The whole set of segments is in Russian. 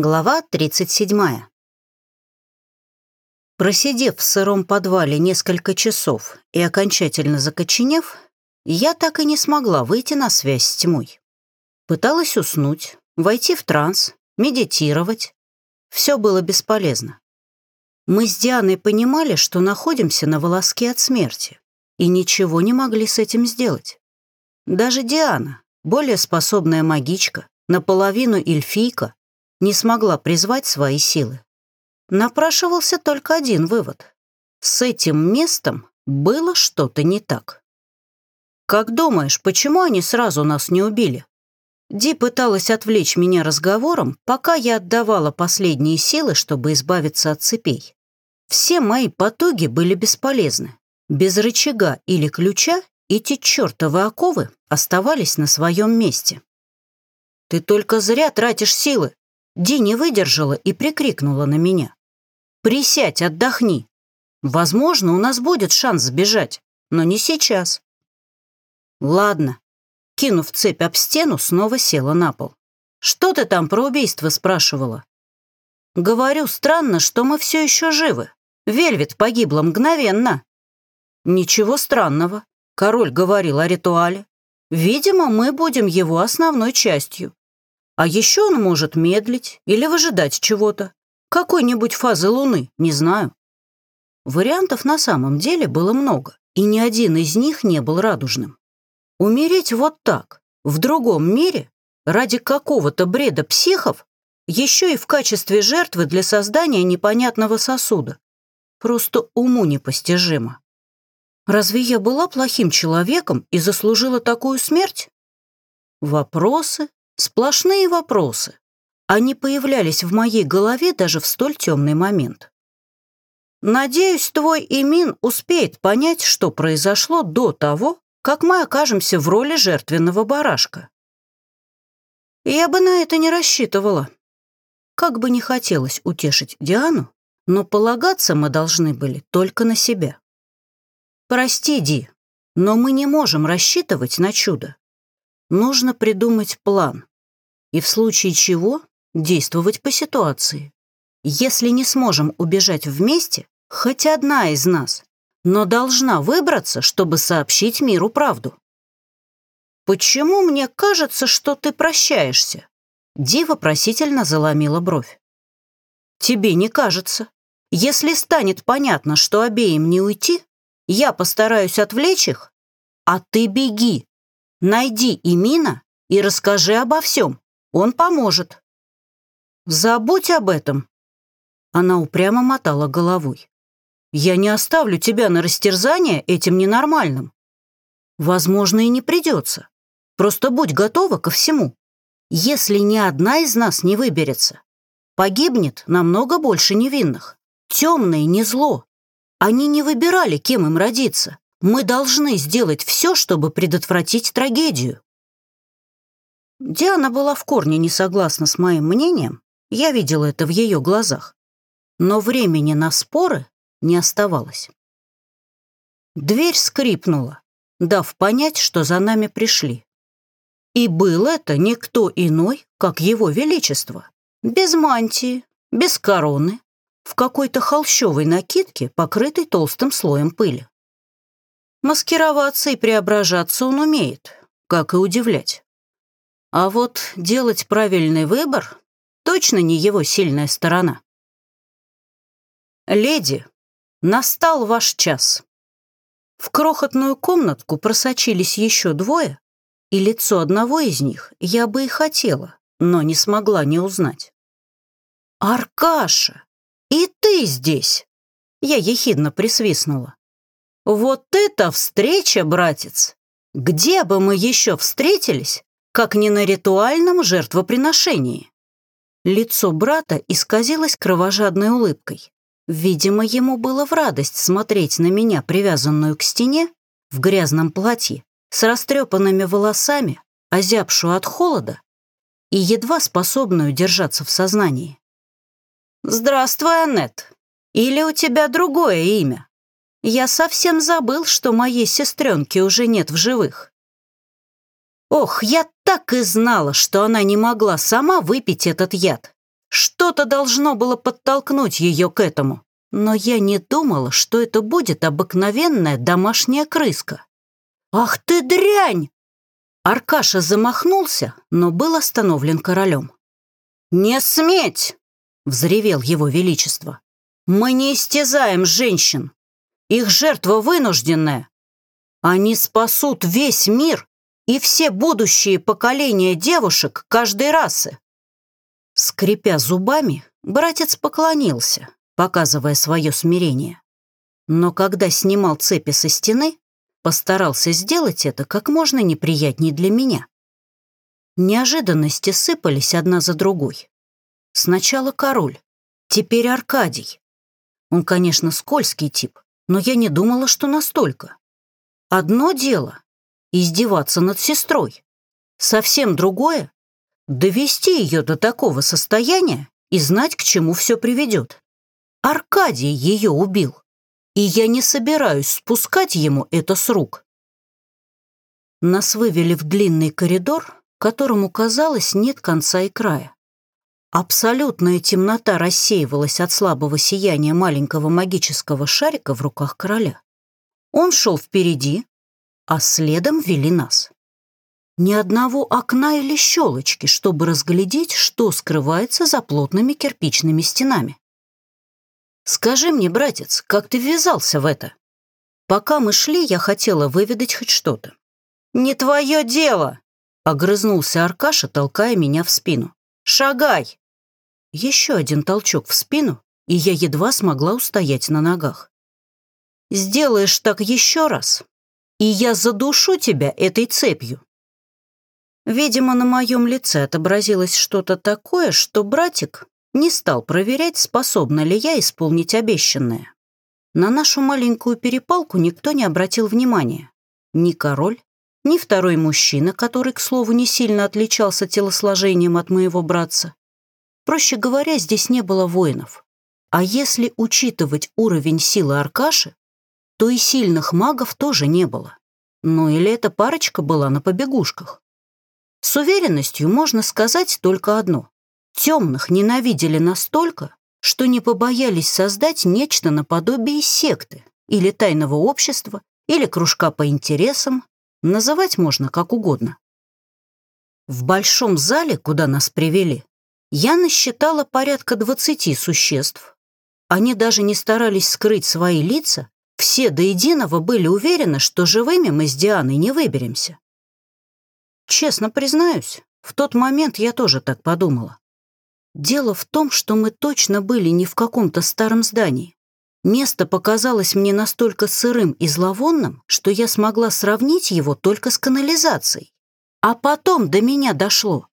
Глава 37. Просидев в сыром подвале несколько часов и окончательно закоченев, я так и не смогла выйти на связь с тьмой. Пыталась уснуть, войти в транс, медитировать. Все было бесполезно. Мы с Дианой понимали, что находимся на волоске от смерти, и ничего не могли с этим сделать. Даже Диана, более способная магичка, наполовину эльфийка, не смогла призвать свои силы. Напрашивался только один вывод. С этим местом было что-то не так. «Как думаешь, почему они сразу нас не убили?» Ди пыталась отвлечь меня разговором, пока я отдавала последние силы, чтобы избавиться от цепей. Все мои потуги были бесполезны. Без рычага или ключа эти чертовы оковы оставались на своем месте. «Ты только зря тратишь силы!» Ди не выдержала и прикрикнула на меня. «Присядь, отдохни. Возможно, у нас будет шанс сбежать, но не сейчас». «Ладно». Кинув цепь об стену, снова села на пол. «Что ты там про убийство спрашивала?» «Говорю, странно, что мы все еще живы. Вельвет погибла мгновенно». «Ничего странного. Король говорил о ритуале. Видимо, мы будем его основной частью. А еще он может медлить или выжидать чего-то. Какой-нибудь фазы Луны, не знаю. Вариантов на самом деле было много, и ни один из них не был радужным. Умереть вот так, в другом мире, ради какого-то бреда психов, еще и в качестве жертвы для создания непонятного сосуда. Просто уму непостижимо. Разве я была плохим человеком и заслужила такую смерть? Вопросы, Сплошные вопросы. Они появлялись в моей голове даже в столь темный момент. Надеюсь, твой Имин успеет понять, что произошло до того, как мы окажемся в роли жертвенного барашка. Я бы на это не рассчитывала. Как бы не хотелось утешить Диану, но полагаться мы должны были только на себя. Прости, Ди, но мы не можем рассчитывать на чудо. Нужно придумать план и в случае чего действовать по ситуации. Если не сможем убежать вместе, хоть одна из нас, но должна выбраться, чтобы сообщить миру правду. «Почему мне кажется, что ты прощаешься?» Ди вопросительно заломила бровь. «Тебе не кажется. Если станет понятно, что обеим не уйти, я постараюсь отвлечь их, а ты беги, найди Имина и расскажи обо всем. Он поможет». «Забудь об этом». Она упрямо мотала головой. «Я не оставлю тебя на растерзание этим ненормальным. Возможно, и не придется. Просто будь готова ко всему. Если ни одна из нас не выберется, погибнет намного больше невинных. Темные не зло. Они не выбирали, кем им родиться. Мы должны сделать все, чтобы предотвратить трагедию. Диана была в корне не согласна с моим мнением, я видела это в ее глазах, но времени на споры не оставалось. Дверь скрипнула, дав понять, что за нами пришли. И был это никто иной, как его величество, без мантии, без короны, в какой-то холщовой накидке, покрытой толстым слоем пыли. Маскироваться и преображаться он умеет, как и удивлять. А вот делать правильный выбор точно не его сильная сторона. «Леди, настал ваш час». В крохотную комнатку просочились еще двое, и лицо одного из них я бы и хотела, но не смогла не узнать. «Аркаша, и ты здесь!» Я ехидно присвистнула. «Вот это встреча, братец! Где бы мы еще встретились, как не на ритуальном жертвоприношении. Лицо брата исказилось кровожадной улыбкой. Видимо, ему было в радость смотреть на меня, привязанную к стене, в грязном платье, с растрепанными волосами, озябшую от холода и едва способную держаться в сознании. «Здравствуй, Аннет. Или у тебя другое имя? Я совсем забыл, что моей сестренки уже нет в живых». Ох, я так и знала, что она не могла сама выпить этот яд. Что-то должно было подтолкнуть ее к этому, но я не думала, что это будет обыкновенная домашняя крыска. «Ах ты дрянь!» Аркаша замахнулся, но был остановлен королем. «Не сметь!» — взревел его величество. «Мы не истязаем женщин. Их жертва вынужденная. Они спасут весь мир и все будущие поколения девушек каждой расы». Скрипя зубами, братец поклонился, показывая свое смирение. Но когда снимал цепи со стены, постарался сделать это как можно неприятней для меня. Неожиданности сыпались одна за другой. Сначала король, теперь Аркадий. Он, конечно, скользкий тип, но я не думала, что настолько. Одно дело — издеваться над сестрой. Совсем другое — довести ее до такого состояния и знать, к чему все приведет. Аркадий ее убил, и я не собираюсь спускать ему это с рук. Нас вывели в длинный коридор, которому, казалось, нет конца и края. Абсолютная темнота рассеивалась от слабого сияния маленького магического шарика в руках короля. Он шел впереди, а следом вели нас. Ни одного окна или щелочки, чтобы разглядеть, что скрывается за плотными кирпичными стенами. «Скажи мне, братец, как ты ввязался в это?» Пока мы шли, я хотела выведать хоть что-то. «Не твое дело!» — огрызнулся Аркаша, толкая меня в спину. «Шагай!» Еще один толчок в спину, и я едва смогла устоять на ногах. «Сделаешь так еще раз, и я задушу тебя этой цепью». Видимо, на моем лице отобразилось что-то такое, что братик не стал проверять, способна ли я исполнить обещанное. На нашу маленькую перепалку никто не обратил внимания. Ни король, ни второй мужчина, который, к слову, не сильно отличался телосложением от моего братца. Проще говоря, здесь не было воинов. А если учитывать уровень силы Аркаши, то и сильных магов тоже не было. Ну или эта парочка была на побегушках. С уверенностью можно сказать только одно. Темных ненавидели настолько, что не побоялись создать нечто наподобие секты или тайного общества, или кружка по интересам, называть можно как угодно. В большом зале, куда нас привели, я насчитала порядка двадцати существ. Они даже не старались скрыть свои лица, все до единого были уверены, что живыми мы с Дианой не выберемся. Честно признаюсь, в тот момент я тоже так подумала. Дело в том, что мы точно были не в каком-то старом здании. Место показалось мне настолько сырым и зловонным, что я смогла сравнить его только с канализацией. А потом до меня дошло.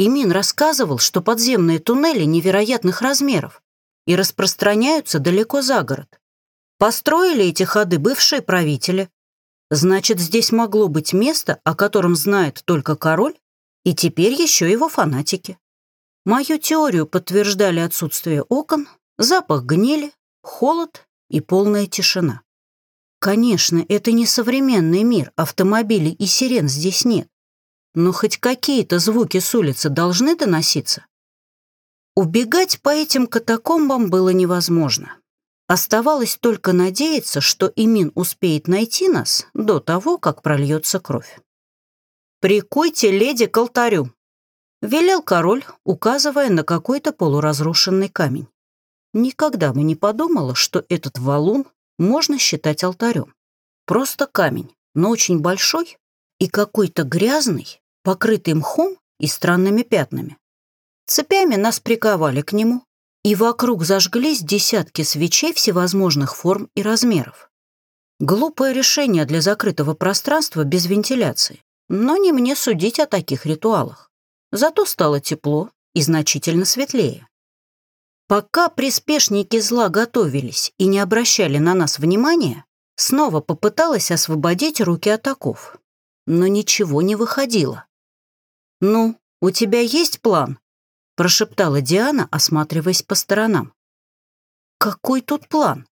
Имин рассказывал, что подземные туннели невероятных размеров и распространяются далеко за город. Построили эти ходы бывшие правители. Значит, здесь могло быть место, о котором знает только король, и теперь еще его фанатики. Мою теорию подтверждали отсутствие окон, запах гнили, холод и полная тишина. Конечно, это не современный мир, автомобилей и сирен здесь нет. Но хоть какие-то звуки с улицы должны доноситься. Убегать по этим катакомбам было невозможно. Оставалось только надеяться, что Имин успеет найти нас до того, как прольется кровь. «Прикуйте леди к алтарю», Велел король, указывая на какой-то полуразрушенный камень. Никогда бы не подумала, что этот валун можно считать алтарем. Просто камень, но очень большой и какой-то грязный, покрытый мхом и странными пятнами. Цепями нас приковали к нему, и вокруг зажглись десятки свечей всевозможных форм и размеров. Глупое решение для закрытого пространства без вентиляции, но не мне судить о таких ритуалах. Зато стало тепло и значительно светлее. Пока приспешники зла готовились и не обращали на нас внимания, снова попыталась освободить руки от оков. Но ничего не выходило. «Ну, у тебя есть план?» — прошептала Диана, осматриваясь по сторонам. «Какой тут план?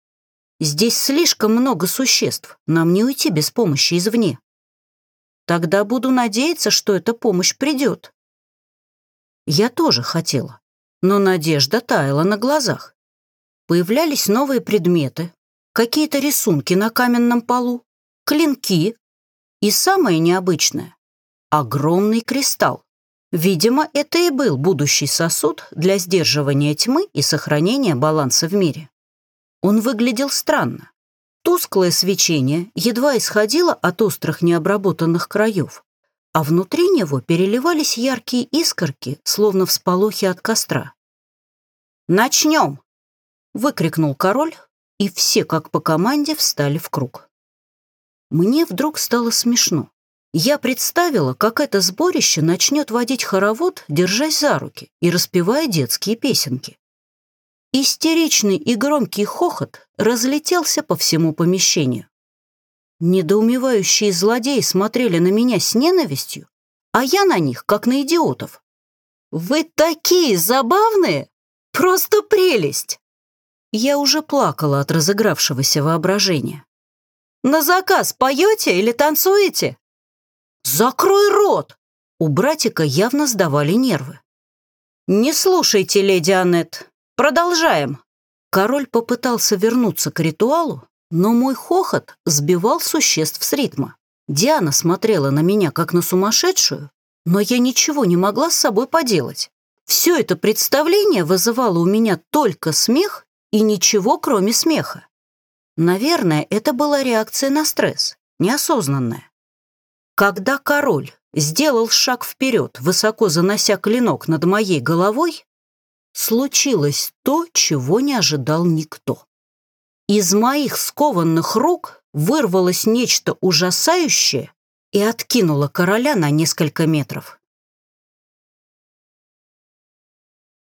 Здесь слишком много существ, нам не уйти без помощи извне. Тогда буду надеяться, что эта помощь придет». Я тоже хотела. но надежда таяла на глазах. Появлялись новые предметы, какие-то рисунки на каменном полу, клинки и самое необычное — огромный кристалл. Видимо, это и был будущий сосуд для сдерживания тьмы и сохранения баланса в мире. Он выглядел странно. Тусклое свечение едва исходило от острых необработанных краев, а внутри него переливались яркие искорки, словно всполохи от костра. «Начнем!» — выкрикнул король, и все, как по команде, встали в круг. Мне вдруг стало смешно. Я представила, как это сборище начнет водить хоровод, держась за руки и распевая детские песенки. Истеричный и громкий хохот разлетелся по всему помещению. Недоумевающие злодеи смотрели на меня с ненавистью, а я на них, как на идиотов. «Вы такие забавные! Просто прелесть!» Я уже плакала от разыгравшегося воображения. «На заказ поете или танцуете?» «Закрой рот!» У братика явно сдавали нервы. «Не слушайте, леди Аннет. Продолжаем». Король попытался вернуться к ритуалу, но мой хохот сбивал существ с ритма. Диана смотрела на меня, как на сумасшедшую, но я ничего не могла с собой поделать. Все это представление вызывало у меня только смех и ничего, кроме смеха. Наверное, это была реакция на стресс, неосознанная. Когда король сделал шаг вперед, высоко занося клинок над моей головой, случилось то, чего не ожидал никто. Из моих скованных рук вырвалось нечто ужасающее и откинуло короля на несколько метров.